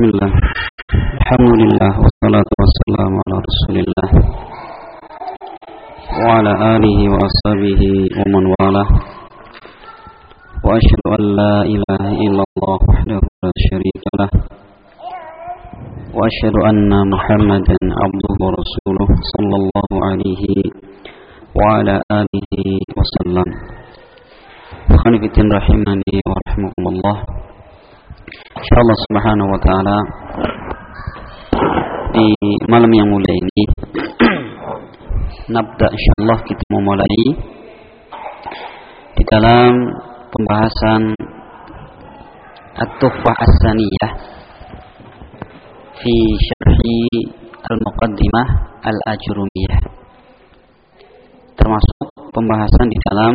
بسم الله. الحمد لله والصلاة والسلام على رسول الله. وعلى آله وأصحابه ومن والاه. وأشهد أن لا إله إلا الله وحده لا شريك له. وأشهد أن محمدا عبده ورسوله صلى الله عليه وعلى آله وسلم. Khanifitin rahimani wa InsyaAllah subhanahu wa ta'ala Di malam yang mulia ini Nabda insyaAllah kita memulai Di dalam pembahasan At-Tuhfah As-Saniyah Fi syarhi Al-Muqaddimah Al-Ajrumiyah Termasuk pembahasan di dalam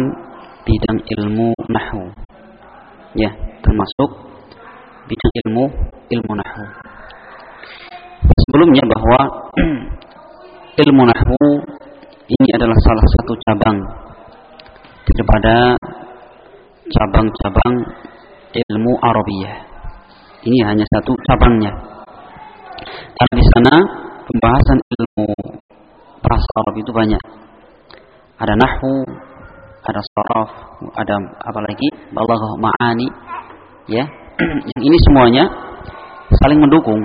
bidang ilmu nahu. Ya, termasuk bidang ilmu ilmu nahu. Sebelumnya bahwa ilmu nahu ini adalah salah satu cabang daripada cabang-cabang ilmu Arabiyah. Ini hanya satu cabangnya. Karena di sana pembahasan ilmu bahasa Arab itu banyak. Ada nahu, ada saraf, ada apa lagi? Balaghah ma'ani. Ya. Ini semuanya saling mendukung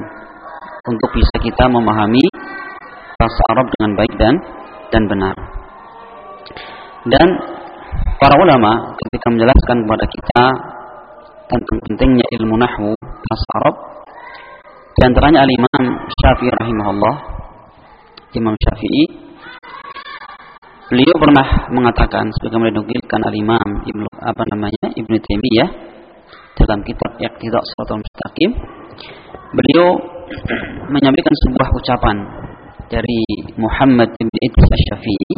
untuk bisa kita memahami bahasa Arab dengan baik dan dan benar. Dan para ulama ketika menjelaskan kepada kita tentang pentingnya ilmu nahwu bahasa Arab di antaranya al-Imam Syafi'i rahimahullah Imam Syafi'i Beliau pernah mengatakan sebagaimana dinukilkan al-Imam Ibnu apa namanya Ibnu Taimiyah dalam kitab Iqtida' Shiratal Mustaqim. Beliau menyampaikan sebuah ucapan dari Muhammad bin Idris Asy-Syafi'i.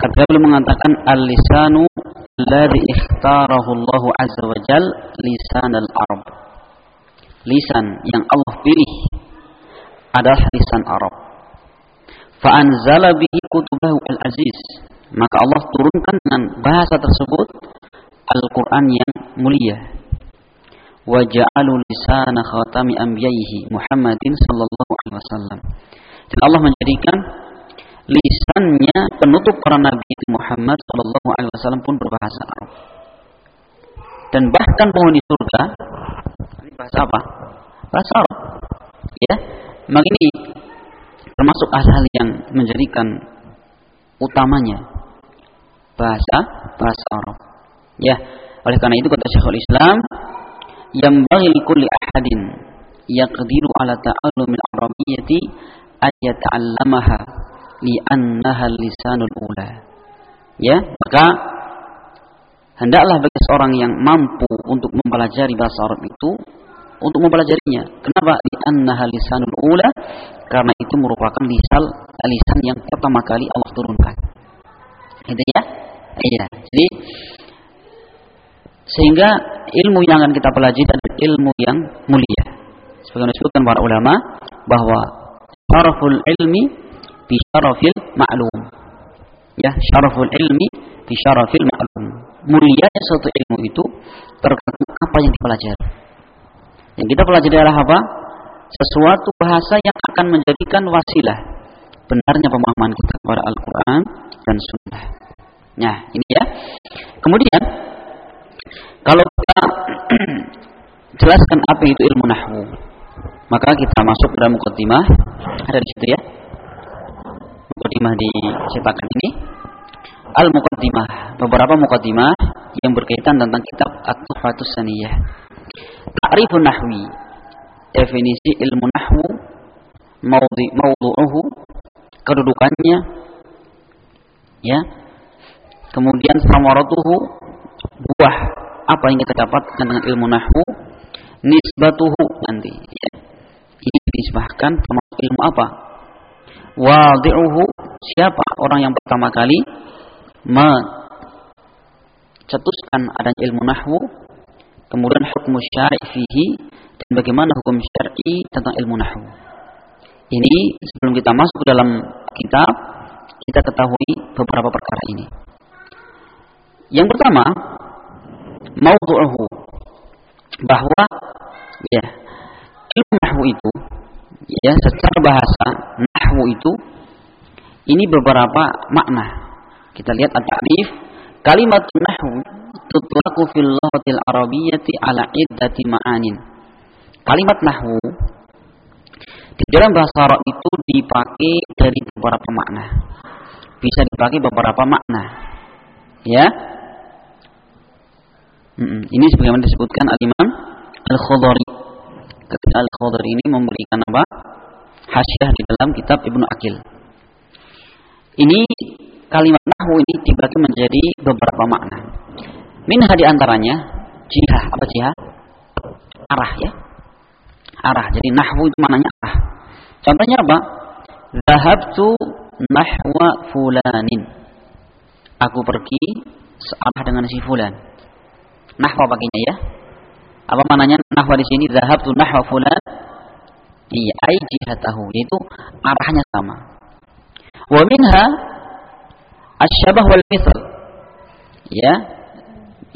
Kata beliau mengatakan al-lisanu alladhi ikhtarahu Allah azza wa jal lisan al-Arab. Lisan yang Allah pilih adalah lisan Arab fa'anzala bihi kutubahu al-aziz maka Allah turunkan dengan bahasa tersebut Al-Qur'an yang mulia wa ja'alu lisana khatami anbiya'ihi Muhammadin sallallahu alaihi wasallam dan Allah menjadikan lisannya penutup para nabi itu Muhammad sallallahu alaihi wasallam pun berbahasa Arab dan bahkan penghuni surga ini bahasa apa? bahasa Arab ya maka ini termasuk hal-hal yang menjadikan utamanya bahasa bahasa Arab. Ya, oleh karena itu kata Syekhul Islam, yang bagi kulli ahadin yaqdiru ala ta'allum al-arabiyyati ay yata'allamaha li'annaha lisanul ula. Ya, maka hendaklah bagi seorang yang mampu untuk mempelajari bahasa Arab itu untuk mempelajarinya. Kenapa? Di annaha lisanul ula karena itu merupakan lisan lisan yang pertama kali Allah turunkan. Itu ya? Iya. Jadi sehingga ilmu yang akan kita pelajari adalah ilmu yang mulia. Sebagaimana disebutkan para ulama bahwa syaraful ilmi bi syarafil ma'lum. Ya, syaraful ilmi bi syarafil ma'lum. Mulianya suatu ilmu itu tergantung apa yang dipelajari. Yang kita pelajari adalah apa? Sesuatu bahasa yang akan menjadikan wasilah benarnya pemahaman kita kepada Al-Quran dan Sunnah. Nah, ini ya. Kemudian, kalau kita jelaskan apa itu ilmu nahwu, maka kita masuk dalam mukaddimah. Ada di situ ya. Mukaddimah di cetakan ini. Al-Muqaddimah, beberapa mukaddimah yang berkaitan tentang kitab At-Tuhfatus Saniyah. Ta'rifun nahwi. Definisi ilmu nahwu maudhi maudhu'uhu kedudukannya ya. Kemudian samaratuhu buah apa yang kita dapatkan dengan ilmu nahwu nisbatuhu nanti ya. Ini dinisbahkan termasuk ilmu apa? Wadi'uhu siapa orang yang pertama kali mencetuskan adanya ilmu nahwu kemudian hukum syar'i fihi dan bagaimana hukum syar'i tentang ilmu nahwu. Ini sebelum kita masuk ke dalam kitab, kita ketahui beberapa perkara ini. Yang pertama, maudhu'uhu bahwa ya nahwu itu ya secara bahasa nahwu itu ini beberapa makna. Kita lihat at-ta'rif kalimat nahwu tutlaqu fil lughatil arabiyyati ala iddati ma'anin. Kalimat nahwu di dalam bahasa Arab itu dipakai dari beberapa makna. Bisa dipakai beberapa makna. Ya. Ini sebagaimana disebutkan al-Imam Al-Khudari. Ketika Al-Khudari ini memberikan apa? Hasyiah di dalam kitab Ibnu Akil. Ini kalimat nahwu ini dibagi menjadi beberapa makna. Minha di antaranya jihah. Apa jihah? Arah ya. Arah. Jadi nahwu itu maknanya arah. Contohnya apa? Zahabtu nahwa fulanin. Aku pergi searah dengan si fulan. Nahwa paginya ya. Apa maknanya nahwa di sini? Zahabtu nahwa fulan. Iya, ai jihatahu. Yaitu arahnya sama. Wa minha asyabah wal misal. Ya,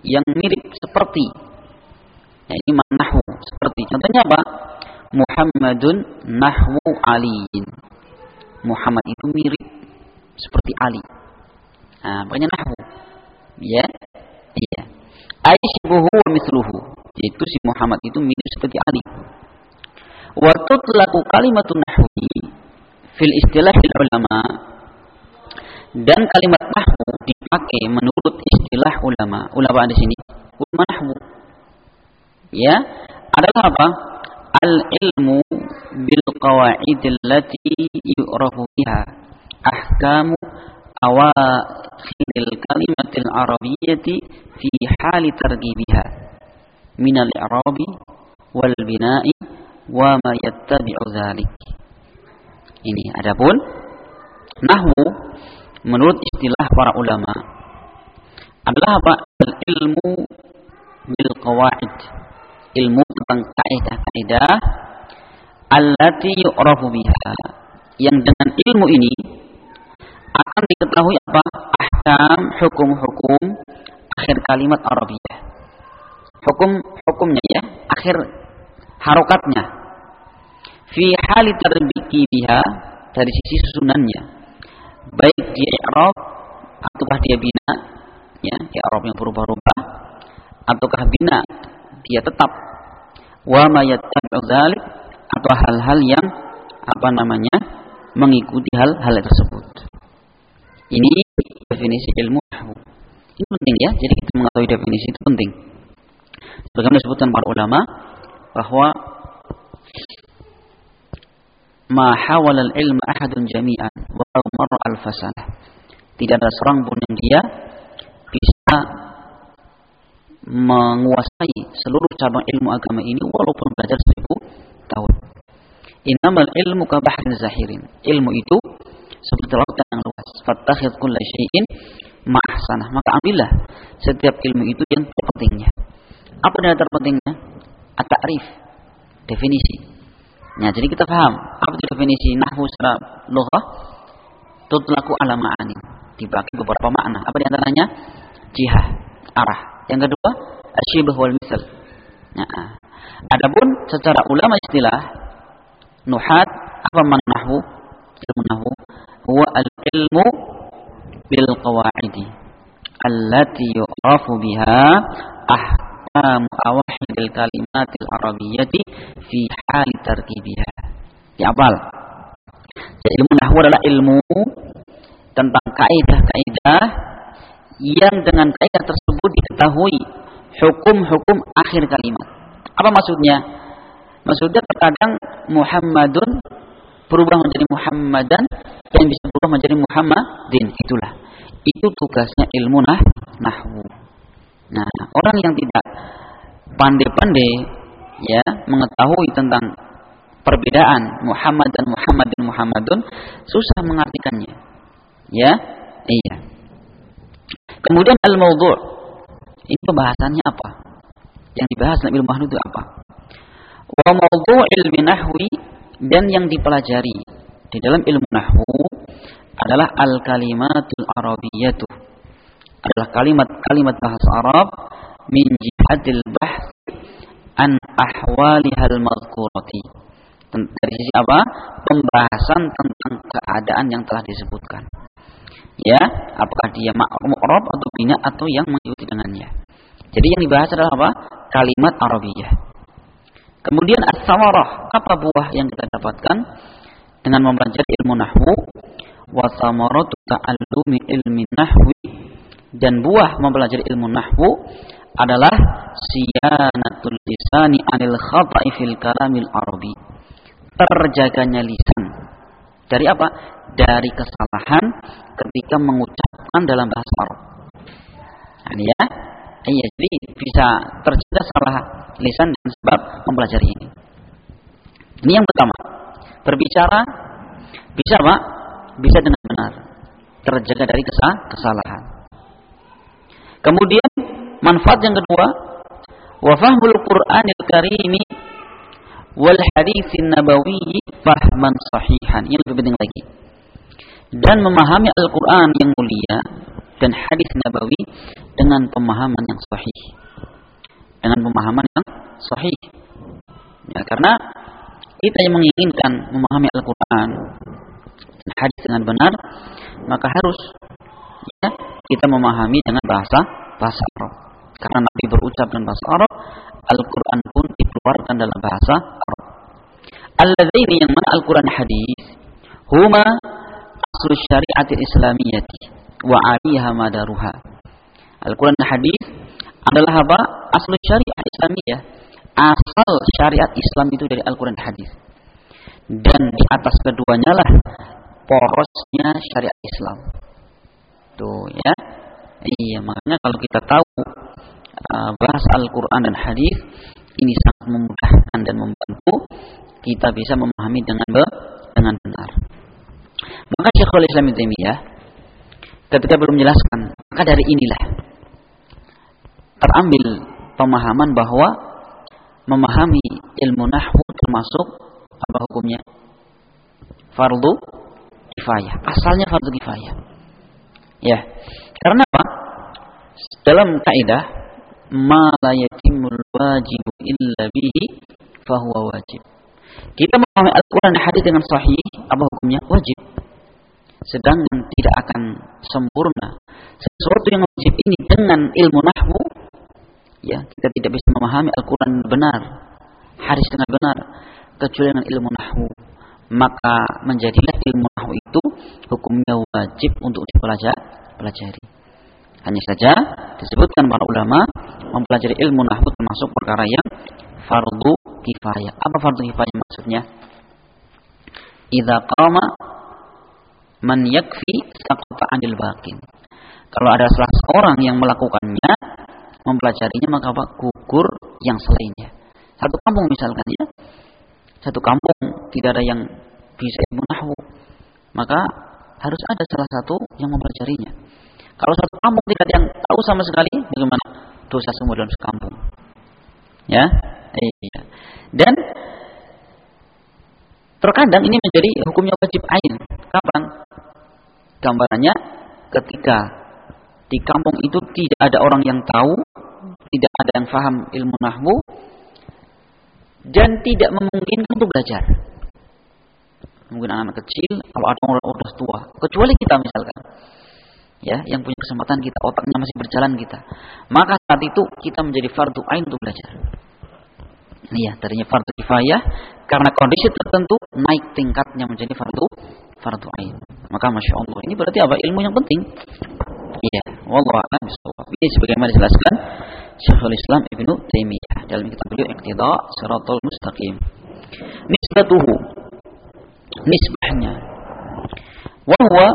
yang mirip seperti. Ya, ini nahwu seperti. Contohnya apa? Muhammadun nahwu aliin. Muhammad itu mirip seperti Ali. Nah, pokoknya nahwu. Ya. Iya. Aisyibuhu wa misluhu. Yaitu si Muhammad itu mirip seperti Ali. Wa tutlaqu kalimatun nahwi fil istilah ulama dan kalimat nahwu dipakai menurut istilah ulama. Ulama di sini ulama nahwu. Ya, adalah apa? Al-ilmu bil qawaid allati yu'rafu biha ahkamu awakhiril kalimatil arabiyyati fi hali targibiha min al-i'rabi wal bina'i wa ma yattabi'u dzalik. Ini adapun nahwu menurut istilah para ulama adalah apa? Ilmu bil qawaid. Ilmu tentang kaidah-kaidah allati yu'rafu biha. Yang dengan ilmu ini akan diketahui apa? Ahkam, hukum-hukum akhir kalimat Arabiyah. Hukum-hukumnya ya, akhir harokatnya. Fi hali terbiki biha dari sisi susunannya. Baik di i'rab ataukah dia bina, ya, i'rab yang berubah-ubah ataukah bina dia tetap wa ma yattabi'u atau hal-hal yang apa namanya mengikuti hal-hal tersebut. Ini definisi ilmu Ini penting ya, jadi kita mengetahui definisi itu penting. Sebagaimana disebutkan para ulama bahwa ma hawal al-ilm ahadun jami'an wa marra al-fasalah. Tidak ada seorang pun yang dia bisa menguasai seluruh cabang ilmu agama ini walaupun belajar seribu tahun. Innamal ilmu ka bahrin zahirin. Ilmu itu seperti lautan yang luas. Fattakhid kulla syai'in ma'ahsanah. Maka ambillah setiap ilmu itu yang terpentingnya. Apa yang terpentingnya? At-ta'rif. Definisi. Nah, jadi kita paham apa itu definisi nahwu secara lughah? Tutlaku ala ma'ani. Dibagi beberapa makna. Apa di antaranya? Jihah, arah. Yang kedua, asyibah wal misal. Nah, adapun secara ulama istilah nuhat apa makna nahwu? Ilmu nahwu huwa al-ilmu bil qawaidi allati yu'rafu biha ahkam awahidil kalimatil arabiyyati fi hali tarkibiha. Dihafal. Jadi ilmu nahwu adalah ilmu tentang kaidah-kaidah yang dengan kaidah tersebut diketahui hukum-hukum akhir kalimat. Apa maksudnya? Maksudnya terkadang Muhammadun berubah menjadi Muhammadan dan bisa berubah menjadi Muhammadin. Itulah. Itu tugasnya ilmu nah, nahwu. Nah, orang yang tidak pandai-pandai ya mengetahui tentang perbedaan Muhammad dan Muhammad dan Muhammadun susah mengartikannya. Ya? Iya. Kemudian al-maudhu' ini pembahasannya apa? Yang dibahas dalam ilmu nahwu itu apa? Wa maudhu' ilmi nahwi dan yang dipelajari di dalam ilmu nahwu adalah al-kalimatul arabiyatu adalah kalimat-kalimat bahasa Arab min jihadil bahth an ahwalihal madhkurati Dari sisi apa? Pembahasan tentang keadaan yang telah disebutkan. Ya, apakah dia mu'rab atau bina atau yang mengikuti dengannya. Jadi yang dibahas adalah apa? Kalimat Arabiyah. Kemudian as-samarah, apa buah yang kita dapatkan dengan mempelajari ilmu nahwu? Wa samaratu ta'allumi ilmi nahwi dan buah mempelajari ilmu nahwu adalah siyanatul lisani anil khata'i fil kalamil arabi. Terjaganya lisan. Dari apa? Dari kesalahan ketika mengucapkan dalam bahasa Arab. Nah, ini ya, Iya, jadi bisa terjaga salah lisan dan sebab mempelajari ini. Ini yang pertama. Berbicara bisa Pak, bisa dengan benar. Terjaga dari kesalahan. Kemudian manfaat yang kedua, wa fahmul Qur'anil Karimi wal haditsin nabawi fahman sahihan. Ini lebih penting lagi. Dan memahami Al-Qur'an yang mulia dan hadis nabawi dengan pemahaman yang sahih. Dengan pemahaman yang sahih. Ya, karena kita yang menginginkan memahami Al-Quran dan hadis dengan benar, maka harus ya, kita memahami dengan bahasa bahasa Arab. Karena Nabi berucap dengan bahasa Arab, Al-Quran pun dikeluarkan dalam bahasa Arab. Alladaini yang mana Al-Quran hadis, huma aslu syariat islamiyati wa aliha madaruha. Al-Quran dan hadis adalah apa? Asal syariat Islamiyah. Asal syariat Islam itu dari Al-Quran dan hadis. Dan di atas keduanya lah porosnya syariat Islam. Tuh ya. Iya, makanya kalau kita tahu uh, bahas Al-Quran dan hadis ini sangat memudahkan dan membantu kita bisa memahami dengan be dengan benar. Maka Syekhul Islam Taimiyah ketika belum menjelaskan. Maka dari inilah terambil pemahaman bahwa memahami ilmu nahwu termasuk apa hukumnya? Fardu kifayah. Asalnya fardu kifayah. Ya. Karena apa? Dalam kaidah ma la yatimul wajib illa bihi fahuwa wajib. Kita memahami Al-Quran hadis dengan sahih, apa hukumnya? Wajib sedangkan tidak akan sempurna. Sesuatu yang wajib ini dengan ilmu nahwu ya kita tidak bisa memahami Al-Quran benar hadis dengan benar kecuali dengan ilmu nahwu. Maka menjadilah ilmu nahwu itu hukumnya wajib untuk dipelajari hanya saja disebutkan para ulama mempelajari ilmu nahwu termasuk perkara yang fardu kifayah. Apa fardu kifayah maksudnya? Idza qama man yakfi saqata anil baqin. Kalau ada salah seorang yang melakukannya, mempelajarinya maka apa? gugur yang selainnya. Satu kampung misalkan ya. Satu kampung tidak ada yang bisa ilmu. Maka harus ada salah satu yang mempelajarinya. Kalau satu kampung tidak ada yang tahu sama sekali, bagaimana dosa semua dalam sekampung? Ya, iya. Dan terkadang ini menjadi hukumnya wajib ain. Kapan? Gambarannya ketika di kampung itu tidak ada orang yang tahu, tidak ada yang faham ilmu nahwu, dan tidak memungkinkan untuk belajar. Mungkin anak-anak kecil, kalau ada orang udah tua, kecuali kita misalkan, ya, yang punya kesempatan kita, otaknya masih berjalan kita, maka saat itu kita menjadi fardu ain untuk belajar. Iya, tadinya fardu kifayah karena kondisi tertentu naik tingkatnya menjadi fardu fardu ain. Maka masya Allah ini berarti apa ilmu yang penting. Iya, wallahu a'lam Ini sebagaimana dijelaskan Syekhul Islam Ibnu Taimiyah dalam kitab beliau Iqtida Shiratal Mustaqim. Nisbatuhu nisbahnya wa huwa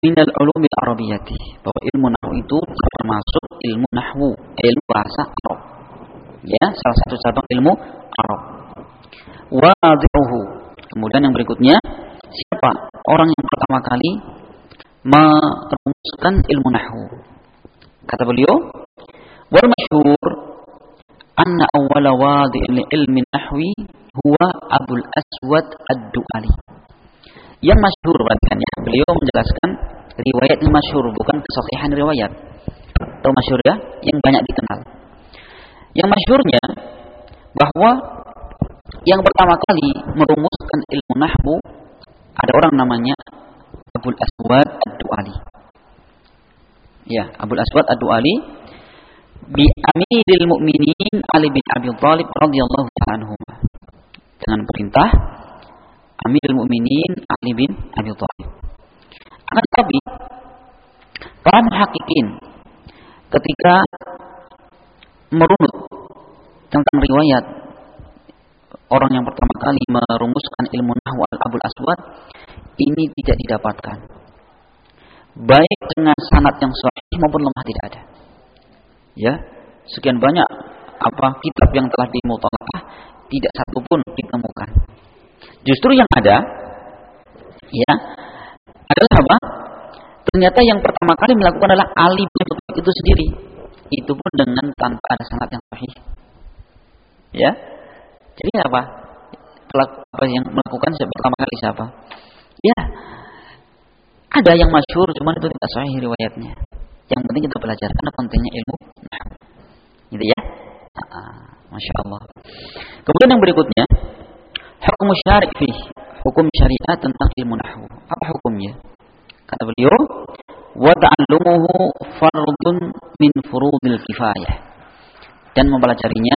min al-ulum al-arabiyyati bahwa ilmu nahwu itu termasuk ilmu nahwu, ilmu bahasa Arab. Ya, salah satu cabang ilmu Arab. Wadi'uhu. Kemudian yang berikutnya siapa orang yang pertama kali merumuskan ilmu nahwu. Kata beliau, "Wal masyhur anna awwala wadi'il ilmi nahwi huwa Abul Aswad Ad-Du'ali." Yang masyhur perhatikan ya, beliau menjelaskan riwayat yang masyhur bukan kesahihan riwayat. Atau masyhur ya, yang banyak dikenal. Yang masyhurnya bahwa yang pertama kali merumuskan ilmu nahwu ada orang namanya Abdul Aswad Ad-Du'ali. Ya, Abdul Aswad Ad-Du'ali bi Amiril Mukminin Ali bin Abi Thalib radhiyallahu anhu. Dengan perintah Amirul Mukminin Ali bin Abi Thalib. Akan tetapi para muhakkikin ketika merunut tentang riwayat orang yang pertama kali merumuskan ilmu nahwu al-Abul Aswad ini tidak didapatkan. Baik dengan sanad yang sahih maupun lemah tidak ada. Ya, sekian banyak apa kitab yang telah dimutalaah tidak satu pun ditemukan. Justru yang ada ya adalah apa? Ternyata yang pertama kali melakukan adalah Ali bin itu sendiri. Itu pun dengan tanpa ada sanad yang sahih. Ya. Jadi apa? Pelaku apa yang melakukan pertama kali siapa? Ya. Ada yang masyhur cuman itu tidak sahih riwayatnya. Yang penting kita belajar karena pentingnya ilmu. Gitu ya. Masya Allah. Kemudian yang berikutnya, hukum syari' hukum syariat tentang ilmu nahwu. Apa hukumnya? Kata beliau, wa ta'allumuhu fardun min furudil kifayah. Dan mempelajarinya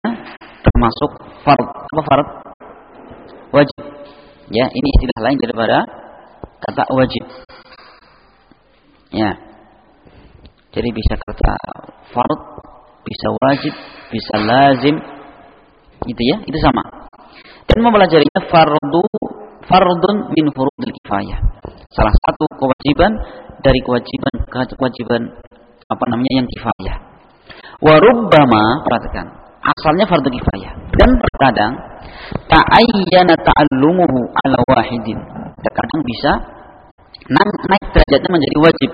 termasuk fard. Apa fard? Wajib. Ya, ini istilah lain daripada kata wajib. Ya. Jadi bisa kata fard, bisa wajib, bisa lazim. Itu ya, itu sama. Dan mempelajarinya fardu fardun min furudil kifayah. Salah satu kewajiban dari kewajiban kewajiban apa namanya yang kifayah. Warubbama perhatikan asalnya fardu kifayah dan terkadang ta'ayyana ta'allumuhu ala wahidin. Terkadang bisa naik derajatnya menjadi wajib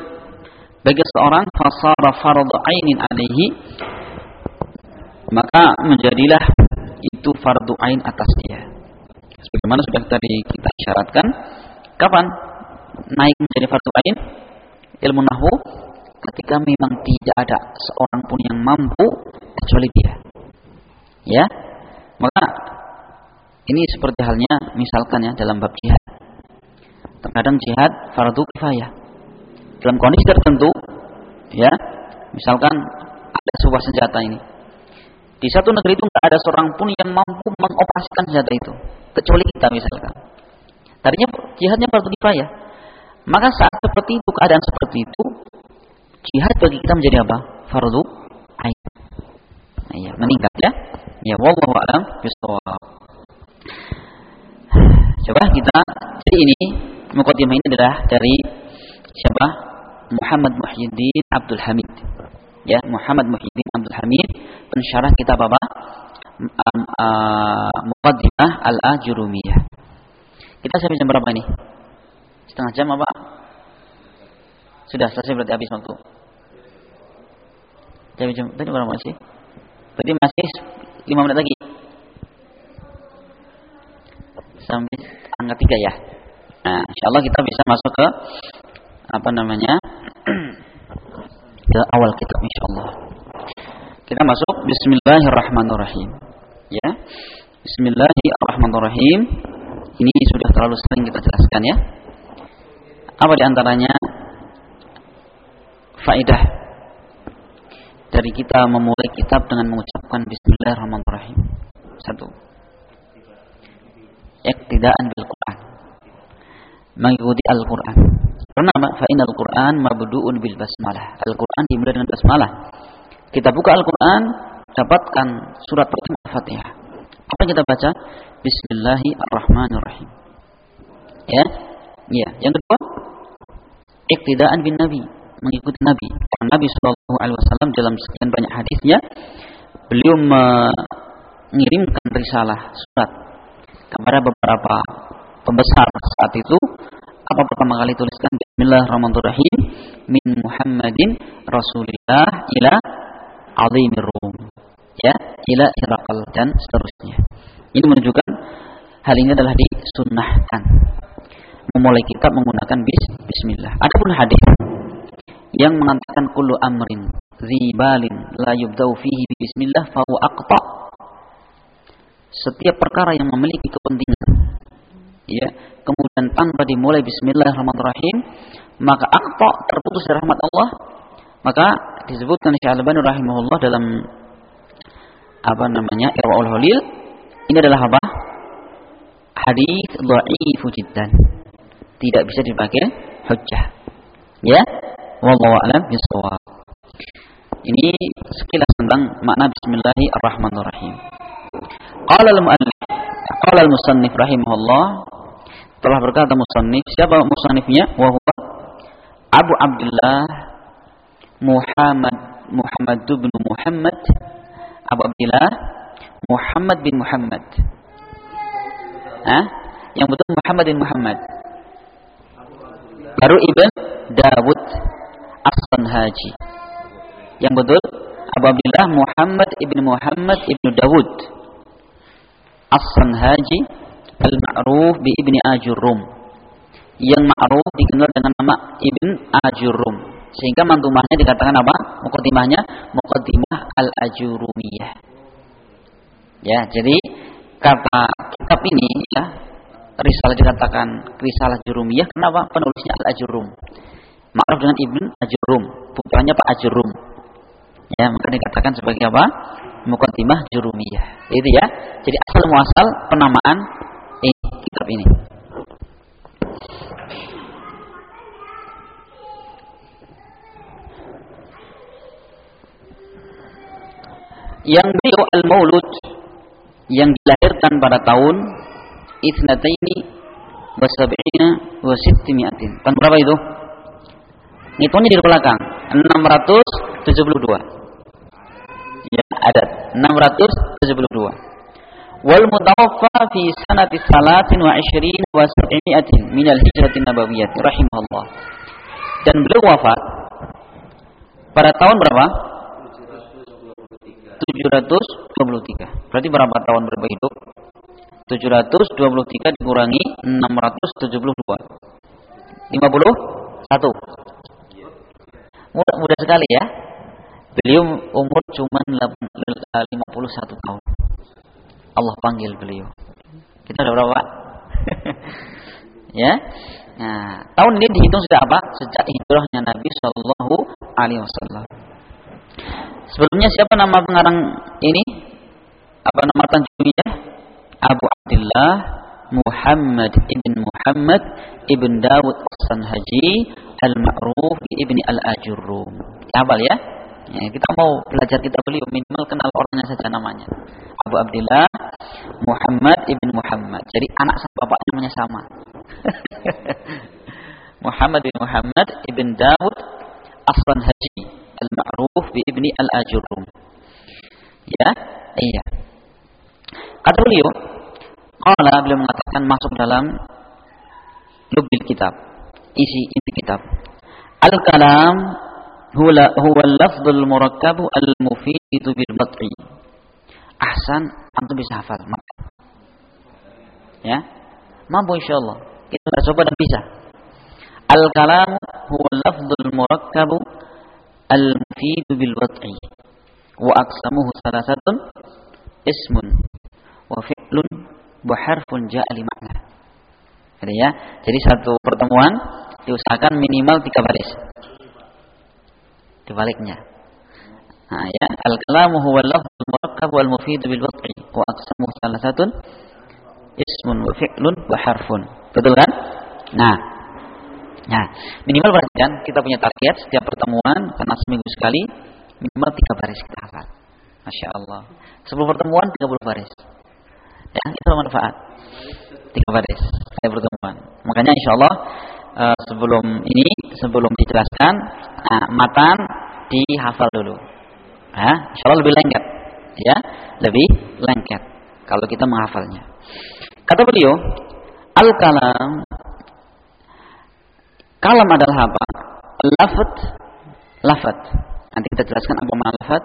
bagi seorang fasara fardu ainin alaihi maka menjadilah itu fardu ain atas dia. Sebagaimana sudah tadi kita isyaratkan, kapan naik menjadi fardu ain? Ilmu nahwu ketika memang tidak ada seorang pun yang mampu kecuali dia. Ya. Maka ini seperti halnya misalkan ya dalam bab jihad. Terkadang jihad fardu kifayah. Dalam kondisi tertentu ya, misalkan ada sebuah senjata ini di satu negeri itu nggak ada seorang pun yang mampu mengoperasikan senjata itu, kecuali kita misalkan. Tadinya jihadnya fardu kifayah. Maka saat seperti itu, keadaan seperti itu, jihad bagi kita menjadi apa? Fardu ain. Nah, ya, meningkat ya. Ya, wallahu a'lam bishawab. Coba kita jadi ini mukadimah ini adalah dari siapa? Muhammad Muhyiddin Abdul Hamid. Ya, Muhammad Muhyiddin Abdul Hamid pensyarah kitab apa? Um, Muqaddimah Al-Ajurumiyah. Kita sampai jam berapa ini? Setengah jam apa? Sudah selesai berarti habis waktu. Jam jam tadi berapa masih? Berarti masih lima menit lagi. Sampai angka tiga ya. Nah, insya Allah kita bisa masuk ke apa namanya ke awal kitab insya Allah. Kita masuk Bismillahirrahmanirrahim. Ya. Bismillahirrahmanirrahim. Ini sudah terlalu sering kita jelaskan ya. Apa di antaranya faidah dari kita memulai kitab dengan mengucapkan Bismillahirrahmanirrahim. Satu. Iktidaan bil Quran. Mengikuti Al-Quran. Karena Fa'inal Quran mabdu'un bil basmalah. Al-Quran dimulai dengan basmalah. Kita buka Al-Quran, dapatkan surat pertama Al-Fatihah. Apa yang kita baca? Bismillahirrahmanirrahim. Ya, ya. Yang kedua, iktidaan bin Nabi, mengikuti Nabi. Karena Nabi Shallallahu Alaihi Wasallam dalam sekian banyak hadisnya, beliau mengirimkan risalah surat kepada beberapa pembesar saat itu. Apa pertama kali tuliskan Bismillahirrahmanirrahim min Muhammadin Rasulillah ila azimir Rum. Ya, ila Irakal dan seterusnya. Ini menunjukkan hal ini adalah disunnahkan. Memulai kitab menggunakan bis, bismillah. Adapun hadis yang mengatakan kullu amrin zibalin la yubdau fihi bismillah fa aqta. setiap perkara yang memiliki kepentingan ya kemudian tanpa dimulai bismillahirrahmanirrahim maka akta terputus dari rahmat Allah. Maka disebutkan Syekh Al-Albani rahimahullah dalam apa namanya Irwaul Hulil ini adalah apa? Hadis dhaif jiddan. Tidak bisa dipakai hujjah ya wallahu a'lam bishawab ini sekilas tentang makna bismillahirrahmanirrahim. Qala al-muallif qala al-musannif rahimahullah telah berkata musannif siapa musannifnya? Wa huwa Abu Abdullah Muhammad Muhammad bin Muhammad Abu Abdullah Muhammad bin Muhammad. Hah? Yang betul Muhammad bin Muhammad. Baru Ibn Dawud Haji. Yang betul Abu Abdullah Muhammad ibn Muhammad ibn Dawud. Aslan Haji Al-Ma'ruf bi Ibni Ajurum Yang ma'ruf dikenal dengan nama Ibn Ajurum Sehingga mantumahnya dikatakan apa? Mukaddimahnya Mukaddimah Al-Ajurumiyah. Ya, jadi kata kitab ini ya risalah dikatakan risalah jurumiyah kenapa? Penulisnya al ajurum ma'ruf dengan ibn ajurum putranya pak ajurum ya maka dikatakan sebagai apa? Mukaddimah jurumiyah. Itu ya. Jadi asal muasal penamaan ini kitab ini. Yang beliau al-maulud yang dilahirkan pada tahun Isnataini wa sab'ina. Tahun berapa itu? Hitungnya di belakang. 672. Ya, ada 672. Wal mutawaffa fi sanati salatin wa ishirin wa sab'imi'atin min al-hijratin nabawiyyah rahimahullah. Dan beliau wafat pada tahun berapa? 723. Berarti berapa tahun berapa hidup? 723 dikurangi 672. 51. Mudah, mudah sekali ya. Beliau umur cuma 51 tahun. Allah panggil beliau. Kita ada berapa? ya. Nah, tahun ini dihitung sudah apa? Sejak hijrahnya Nabi Shallallahu Alaihi Wasallam. Sebelumnya siapa nama pengarang ini? Apa nama tanjungnya? Abu Abdullah Muhammad ibn Muhammad ibn Dawud Haji Al-Ma'ruf ibn Al-Ajurrum. Hafal ya? ya? Kita mau belajar kita beliau minimal kenal orangnya saja namanya. Abu Abdullah Muhammad ibn Muhammad. Jadi anak sama bapaknya namanya sama. Muhammad bin Muhammad ibn Dawud Haji al-ma'ruf bi ibni al-ajurrum. Ya, iya. Kata beliau, qala beliau mengatakan masuk dalam lubil kitab, isi inti kitab. Al-kalam huwa huwa al-lafdhul murakkabu al-mufidu bil bat'i. Ahsan, antum bisa hafal. Ya. Mampu insyaallah. Kita coba dan bisa. Al-kalam huwa al-lafdhul murakkabu al-mufidu bil wad'i wa aqsamuhu salasatun ismun wa fi'lun wa harfun ja'a li makna. Jadi ya, jadi satu pertemuan diusahakan minimal tiga baris. Dibaliknya. Nah, ya, al-kalamu huwa al-lafzul murakkab wal mufid bil wad'i wa aqsamuhu salasatun ismun wa fi'lun wa harfun. Betul kan? Nah, Nah, minimal perhatikan kita punya target setiap pertemuan karena seminggu sekali minimal tiga baris kita hafal. Masya Allah. Sebelum pertemuan 30 baris. Ya, itu manfaat. Tiga baris setiap pertemuan. Makanya insya Allah uh, sebelum ini sebelum dijelaskan uh, matan dihafal dulu. Ya, insya Allah lebih lengket. Ya, lebih lengket kalau kita menghafalnya. Kata beliau, al-kalam Kalam adalah apa? Lafat, lafat. Nanti kita jelaskan apa makna lafat.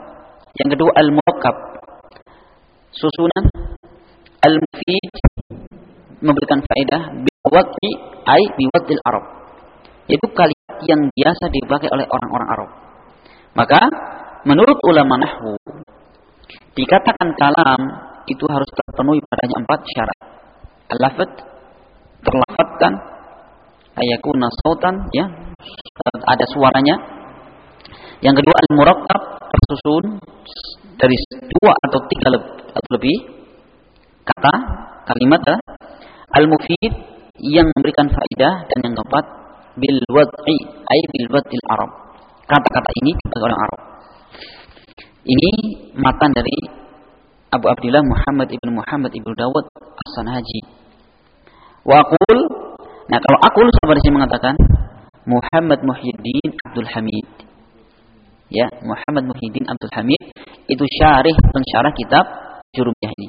Yang kedua al-muwakkab. Susunan al-mufid memberikan faedah biwati ai biwatil Arab. Itu kalimat yang biasa dipakai oleh orang-orang Arab. Maka menurut ulama nahwu dikatakan kalam itu harus terpenuhi padanya empat syarat. Al-lafad terlafatkan ayakuna sautan ya ada suaranya. Yang kedua al-murakkab tersusun dari dua atau tiga atau lebih kata kalimat ya. Al-mufid yang memberikan faidah dan yang keempat bil wad'i ay bil wad'il arab. Kata-kata ini dipakai orang Arab. Ini matan dari Abu Abdullah Muhammad ibn Muhammad ibn Dawud As-Sanhaji. Wa aqul, nah kalau aku sahabat di mengatakan Muhammad Muhyiddin Abdul Hamid. Ya, Muhammad Muhyiddin Abdul Hamid itu syarih pensyarah kitab Jurumiyah ini.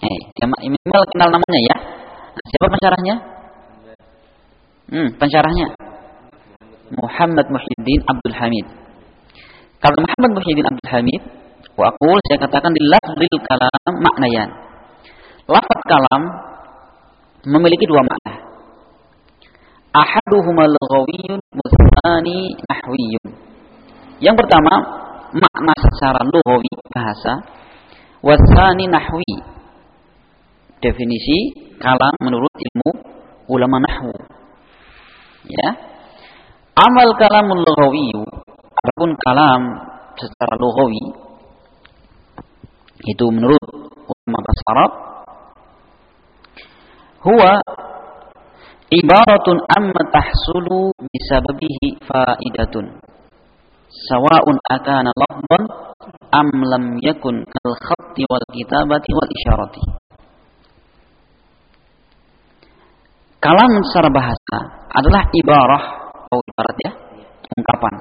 Eh, minimal kenal namanya ya. Siapa pensyarahnya? Hmm, pensyarahnya Muhammad Muhyiddin Abdul Hamid. Kalau Muhammad Muhyiddin Abdul Hamid, wa aqul saya katakan di lafzil kalam maknayan. Lafaz kalam memiliki dua makna. Ahaduhuma lughawiyyun mutsani nahwiyyun. Yang pertama, makna secara lughawi bahasa, wasani nahwi. Definisi kalam menurut ilmu ulama nahwu. Ya. Amal kalamul lughawi adapun kalam secara lughawi itu menurut ulama bahasa Arab huwa ibaratun amma tahsulu bisababihi faidatun sawa'un akana lafdan am lam yakun kal khatti wal kitabati wal isyarati kalam secara bahasa adalah ibarah atau ibarat ya ungkapan.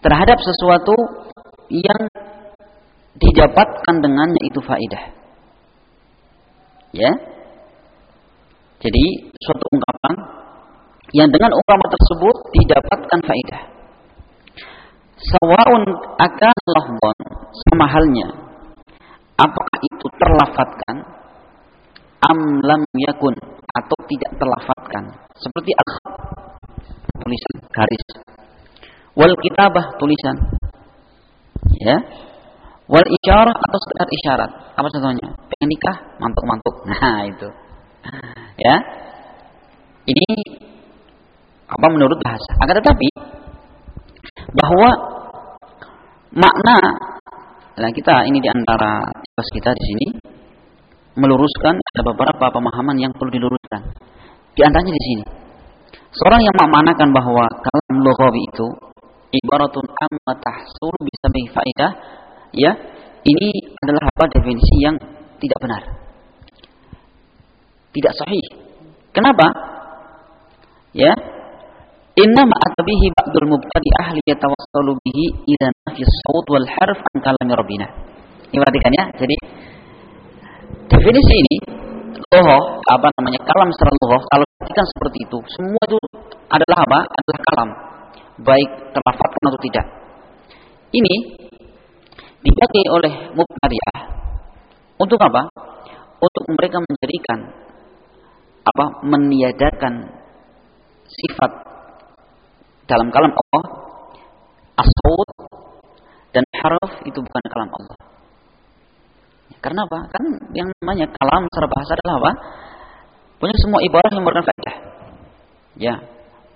Terhadap sesuatu yang didapatkan dengannya itu faidah. Ya. Jadi suatu ungkapan yang dengan ungkapan tersebut didapatkan faedah. Sawaun akan lahbon sama halnya. Apakah itu terlafatkan? Am lam yakun atau tidak terlafatkan seperti al tulisan garis. Wal kitabah tulisan. Ya. Wal isyarah atau sekedar isyarat. Apa contohnya? Pengen nikah mantuk-mantuk. Nah itu. Ya. Ini apa menurut bahasa. Akan tetapi bahwa makna nah kita ini di antara tugas kita di sini meluruskan ada beberapa pemahaman yang perlu diluruskan. Di antaranya di sini. Seorang yang memanakan bahwa kalam lughawi itu ibaratun amma tahsul bisa faidah ya ini adalah apa definisi yang tidak benar tidak sahih. Kenapa? Ya. Inna ma'atabihi ba'dul mubtadi ahli yatawassalu bihi ila nafi saut wal harf an kalami rabbina. Ini perhatikan ya. Jadi definisi ini loho apa namanya kalam secara loho kalau kita seperti itu semua itu adalah apa? Adalah kalam baik terlafadzkan atau tidak. Ini dipakai oleh mubtadi'ah untuk apa? Untuk mereka menjadikan apa meniadakan sifat dalam kalam Allah asawut dan harf itu bukan kalam Allah. Karena apa? Kan yang namanya kalam secara bahasa adalah apa? Punya semua ibarat yang memberikan faedah. Ya,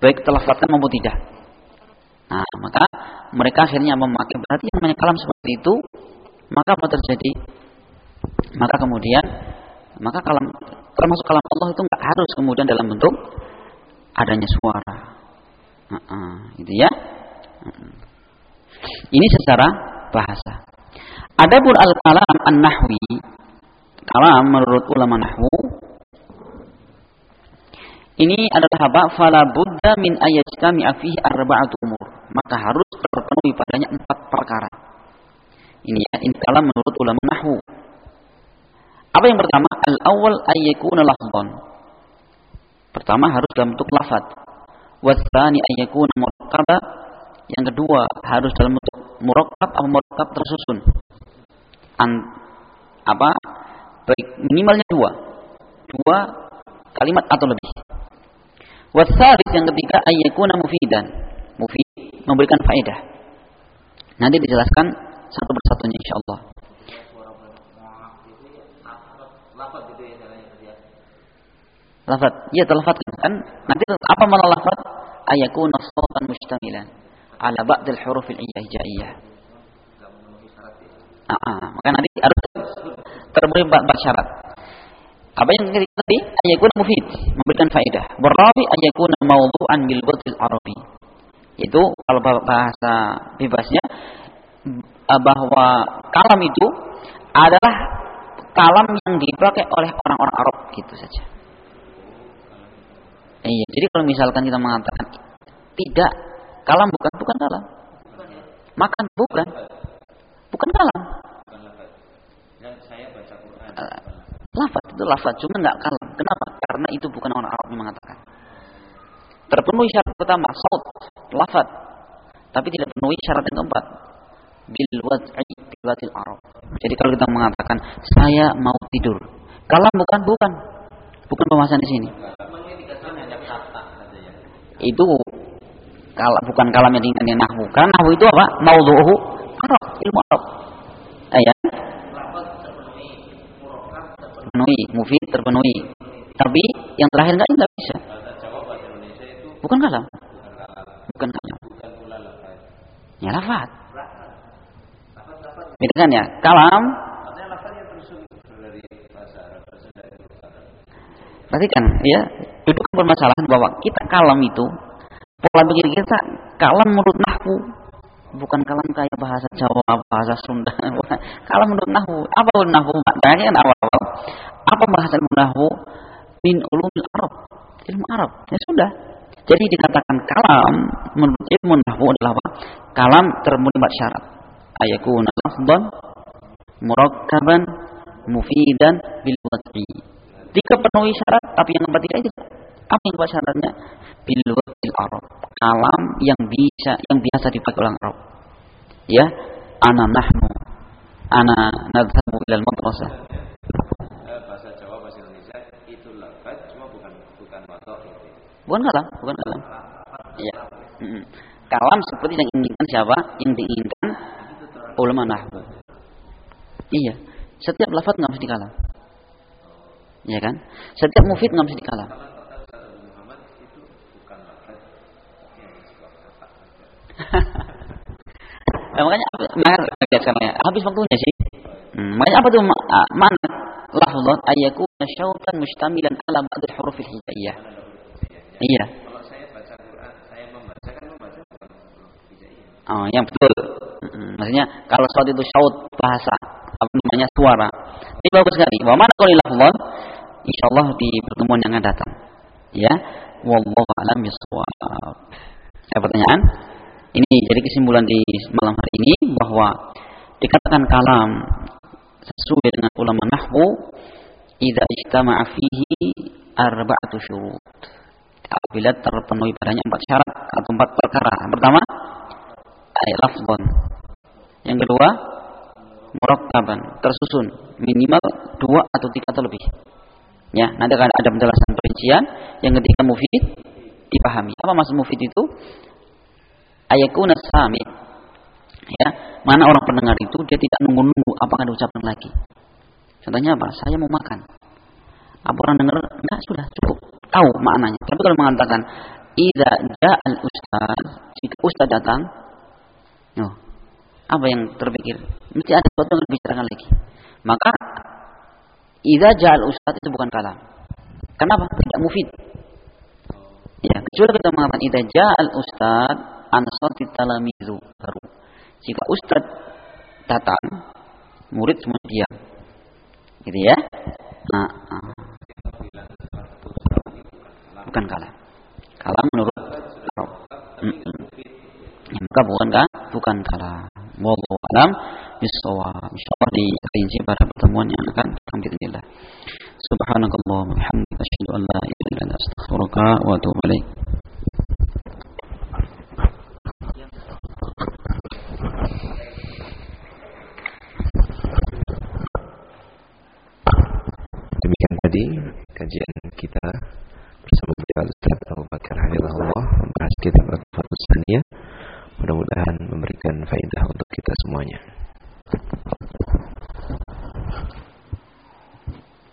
baik terlafadzkan maupun tidak. Nah, maka mereka akhirnya memakai berarti yang namanya kalam seperti itu, maka apa terjadi? Maka kemudian maka kalam termasuk kalam Allah itu nggak harus kemudian dalam bentuk adanya suara. Uh -uh, gitu ya. Ini secara bahasa. Adapun al-kalam an-nahwi, kalam menurut ulama nahwu ini adalah apa? Fala buddha min ayajtami fihi arba'atu umur. Maka harus terpenuhi padanya empat perkara. Ini ya, ini kalam menurut ulama nahwu. Apa yang pertama? Al-awwal ayyakuna lafdhan. Pertama harus dalam bentuk lafaz. Watsani ayyakuna murakkaba. Yang kedua harus dalam bentuk murakkab atau murakkab tersusun. An, apa? Baik, minimalnya dua. Dua kalimat atau lebih. Wasalis yang ketiga ayyakuna mufidan. Mufid memberikan faedah. Nanti dijelaskan satu persatunya insyaallah. Lafat ya. Lafat, terlafat kan? Nanti apa malah lafat? Ayakuna sautan mustamilan ala ba'dil huruf al-hijaiyah. Ah, ah, maka nanti harus terpenuhi empat syarat. Apa yang ketiga tadi? Ayakun mufid, memberikan faedah. Berawi ayakun mawdu'an bil batil arabi. Itu kalau bahasa bebasnya bahwa kalam itu adalah kalam yang dipakai oleh orang-orang Arab gitu saja. Iya, jadi kalau misalkan kita mengatakan tidak kalam bukan bukan kalam. Makan bukan. Bukan kalam. Yang saya baca Quran. Uh, lafaz itu lafaz cuma nggak kalam. Kenapa? Karena itu bukan orang Arab yang mengatakan. Terpenuhi syarat pertama, saut, lafaz. Tapi tidak penuhi syarat yang keempat. Bil wad'i bil Arab. Jadi kalau kita mengatakan saya mau tidur, kalam bukan bukan. Bukan pembahasan di sini. Itu kalau bukan kalam yang diinginkan nahwu. Karena nahwu itu apa? Maudhu'uhu Arab, ilmu Arab. Eh, ya. Terpenuhi, mufid terpenuhi. Tapi yang terakhir enggak enggak bisa. Bukan kalam. Bukan kalam. Ya lafaz. Bedakan ya. Kalam Perhatikan ya, duduk permasalahan bahwa kita kalam itu pola pikir kita kalam menurut nahwu bukan kalam kayak bahasa Jawa, bahasa Sunda. kalam menurut nahwu. Apa menurut nahwu? Maknanya kan awal-awal. Apa bahasa nahwu? Min ulumil Arab. Ilmu Arab. Ya sudah. Jadi dikatakan kalam menurut ilmu nahwu adalah apa? Kalam termuli syarat. Ayakuna lafdan murakkaban mufidan bil wad'i. Jika penuhi syarat tapi yang keempat tidak itu. Apa yang syaratnya? Bil wad'il Arab. Kalam yang bisa yang biasa dipakai orang Arab. Ya, ana nahnu. Ana nadhabu ilal madrasah. Bahasa Jawa bahasa Indonesia itu lafaz cuma bukan bukan wadah Bukan kalam, bukan kalam. Iya. Kalam seperti yang diinginkan siapa? Yang diinginkan ulama nahwu. Iya. Setiap lafaz nggak mesti kalam. Ya kan? Setiap mufid nggak mesti kalam. nah, makanya makanya sekarang ya, habis waktunya sih. Hmm, makanya apa tuh ah, mana lafzan ayyakuna syautan mustamilan ala ba'd huruf hijaiyah. Iya. Kalau saya baca Quran, saya membaca kan membaca bukan hijaiyah. Oh, yang betul. Maksudnya kalau saut itu syaut bahasa, apa namanya suara. Ini bagus sekali. Wa mana lafzan insyaallah di pertemuan yang akan datang. Ya. Wallahu a'lam bissawab. Ada pertanyaan? Ini jadi kesimpulan di malam hari ini bahwa dikatakan kalam sesuai dengan ulama nahwu idza ijtama'a fihi arba'atu syurut. Apabila terpenuhi padanya empat syarat atau empat perkara. Pertama, ay lafdhon. Yang kedua, murakkaban, tersusun minimal dua atau tiga atau lebih. Ya, nanti akan ada penjelasan perincian. Yang ketiga mufid dipahami. Apa maksud mufid itu? ayakuna sami ya mana orang pendengar itu dia tidak nunggu-nunggu apa yang diucapkan lagi contohnya apa saya mau makan apa orang dengar enggak sudah cukup tahu maknanya tapi kalau mengatakan ida al ustaz jika ustaz datang no, apa yang terpikir mesti ada sesuatu yang dibicarakan lagi maka ida al ustaz itu bukan kalam kenapa tidak mufid ya kecuali kita mengatakan ida al ustaz ansati talamizu baru. Jika ustadz datang, murid semua diam. Gitu ya. Nah, nah. Bukan kalam. Kalam menurut Arab. Mm. Ya, maka bukan kan? Bukan kalam. Wallahu alam bisawab. Insyaallah di rinci pada pertemuan yang akan datang bismillah. Subhanakallah wa bihamdika asyhadu an la ilaha illa anta astaghfiruka wa atubu ilaik. tadi kajian kita bersama beliau Ustaz Abu Bakar Hafizahullah membahas kitab Al-Fatihah Mudah-mudahan memberikan faedah untuk kita semuanya.